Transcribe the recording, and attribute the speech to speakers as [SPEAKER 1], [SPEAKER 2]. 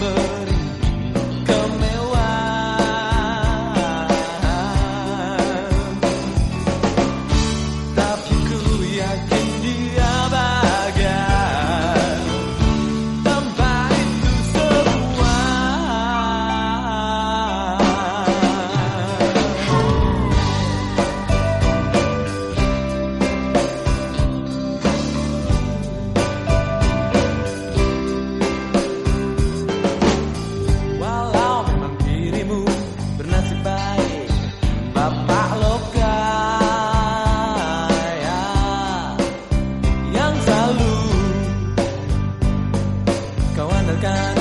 [SPEAKER 1] remember. the.